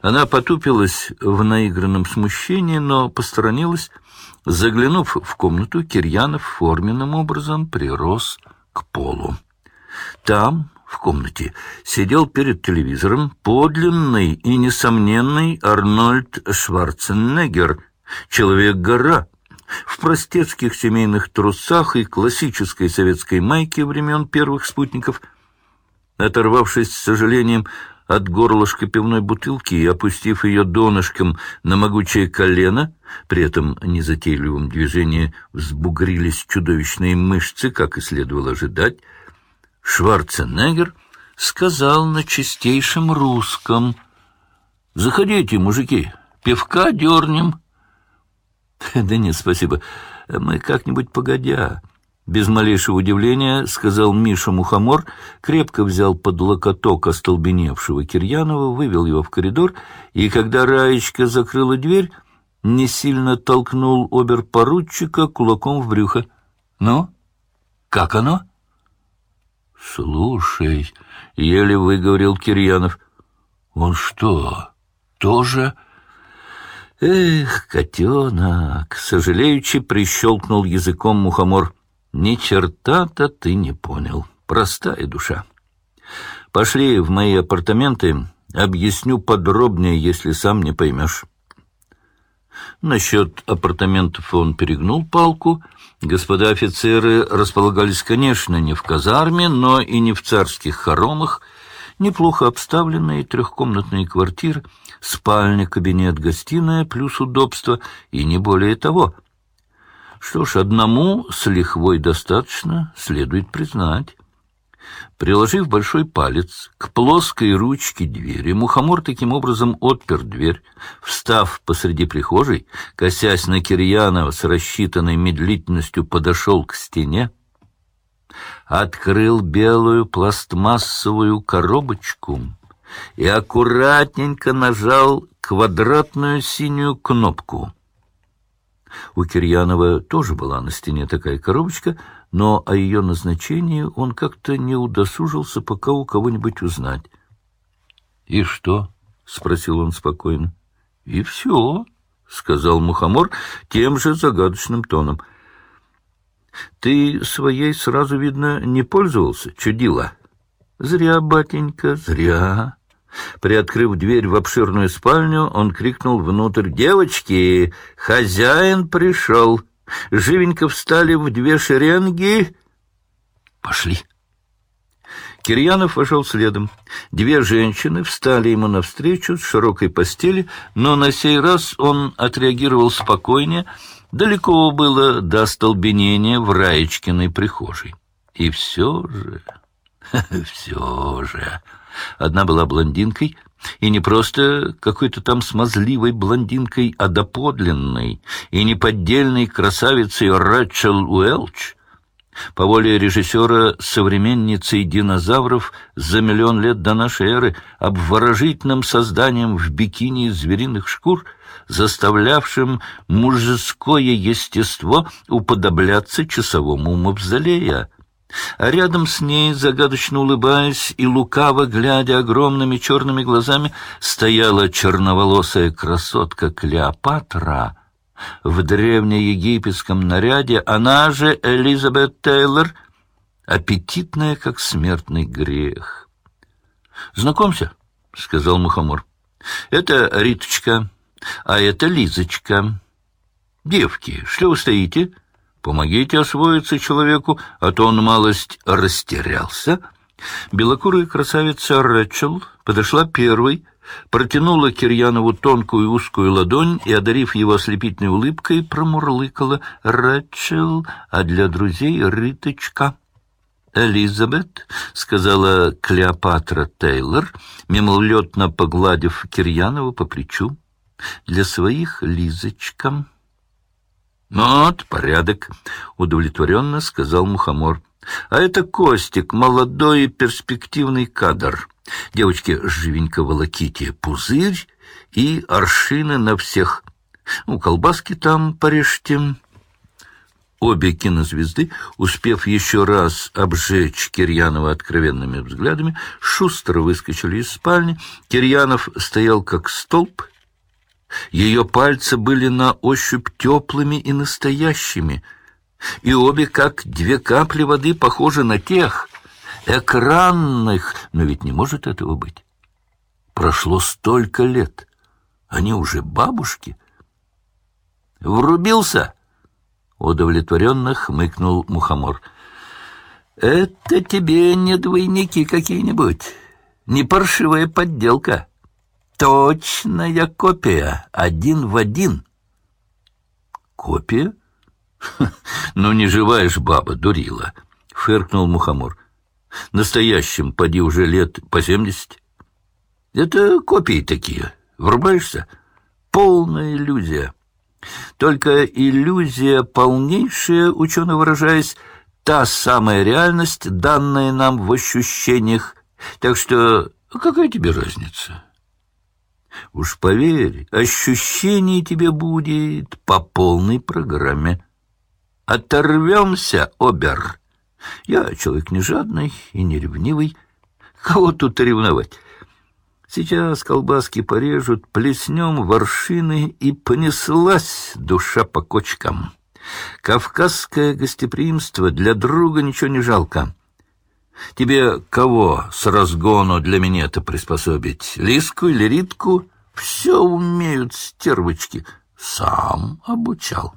Она потупилась в наигранном смущении, но посторонилась. Заглянув в комнату, Кирьянов форменным образом прирос к полу. Там, в комнате, сидел перед телевизором подлинный и несомненный Арнольд Шварценеггер, человек-гора, в простецких семейных трусах и классической советской майке времен первых спутников. Оторвавшись с сожалением от горлышка пивной бутылки и опустив ее донышком на могучее колено, при этом незатейливом движении взбугрились чудовищные мышцы, как и следовало ожидать, Шварценеггер сказал на чистейшем русском «Заходите, мужики, пивка дернем». «Да нет, спасибо, мы как-нибудь погодя». Без малейшего удивления сказал Миша Мухомор, крепко взял под локоток остолбеневшего Кирьянова, вывел его в коридор, и когда Раечка закрыла дверь, не сильно толкнул оберпоручика кулаком в брюхо. «Ну, как оно?» «Слушай», — еле выговорил Кирьянов, — «он что, тоже...» «Эх, котенок!» — сожалеючи прищелкнул языком мухомор. Ни черта-то ты не понял. Простая душа. Пошли в мои апартаменты, объясню подробнее, если сам не поймешь. Насчет апартаментов он перегнул палку. Господа офицеры располагались, конечно, не в казарме, но и не в царских хоромах. Неплохо обставленные трехкомнатные квартиры, спальня, кабинет, гостиная, плюс удобство, и не более того — что ж, одному с лихвой достаточно, следует признать. Приложив большой палец к плоской ручке двери, мухомор таким образом отпер дверь. Встав посреди прихожей, косясь на Кирьянова с рассчитанной медлительностью, подошел к стене, открыл белую пластмассовую коробочку и аккуратненько нажал квадратную синюю кнопку — у Кирьянова тоже была на стене такая коробочка, но о ее назначении он как-то не удосужился пока у кого-нибудь узнать. — И что? — спросил он спокойно. — И все, — сказал Мухомор тем же загадочным тоном. — Ты своей сразу, видно, не пользовался, чудила? — Зря, батенька, зря. Приоткрыв дверь в обширную спальню, он крикнул внутрь «Девочки, хозяин пришел!» Живенько встали в две шеренги. «Пошли!» Кирьянов вошел следом. Две женщины встали ему навстречу с широкой постели, но на сей раз он отреагировал спокойнее. Далеко было до столбенения в Раечкиной прихожей. И все же, все же... Одна была блондинкой, и не просто какой-то там смазливой блондинкой, а доподлинной и неподдельной красавицей Рэчел Уэлч, по воле режиссера современницей динозавров за миллион лет до нашей эры, обворожительным созданием в бикини из звериных шкур, заставлявшим мужское естество уподобляться часовому мавзолея, рядом с ней, загадочно улыбаясь и лукаво глядя огромными черными глазами, стояла черноволосая красотка Клеопатра в древнеегипетском наряде, она же Элизабет Тейлор, аппетитная, как смертный грех. «Знакомься», — сказал Мухомор, — «это Риточка, а это Лизочка. Девки, что вы стоите?» Помогите освоиться человеку, а то он малость растерялся. Белокурая красавица Рэчел подошла первой, протянула Кирьянову тонкую узкую ладонь и, одарив его ослепительной улыбкой, промурлыкала «Рэчел, а для друзей Риточка». «Элизабет», — сказала Клеопатра Тейлор, мимолетно погладив Кирьянова по плечу, — «для своих Лизочка». «Вот порядок», — удовлетворенно сказал Мухомор. «А это Костик, молодой и перспективный кадр. Девочки, живенько волоките пузырь и аршины на всех. Ну, колбаски там порежьте». Обе кинозвезды, успев еще раз обжечь Кирьянова откровенными взглядами, шустро выскочили из спальни. Кирьянов стоял как столб. Ее пальцы были на ощупь теплыми и настоящими, и обе, как две капли воды, похожи на тех, экранных, но ведь не может этого быть. Прошло столько лет, они уже бабушки. «Врубился!» Удовлетворенно хмыкнул Мухомор. «Это тебе не двойники какие-нибудь, не паршивая подделка. Точная копия, один в один». «Копия? Ну, не живая ж баба, дурила!» — фыркнул Мухомор. «Настоящим, поди уже лет по семьдесят. Это копии такие. Врубаешься? Полная иллюзия». Только иллюзия полнейшая, учено выражаясь, та самая реальность, данная нам в ощущениях. Так что какая тебе разница? Уж поверь, ощущений тебе будет по полной программе. Оторвемся, Обер. Я человек не жадный и не ревнивый. Кого тут ревновать? Сейчас колбаски порежут, плеснем воршины, и понеслась душа по кочкам. Кавказское гостеприимство для друга ничего не жалко. Тебе кого с разгону для меня-то приспособить? Лиску или Ритку? Все умеют стервочки. Сам обучал.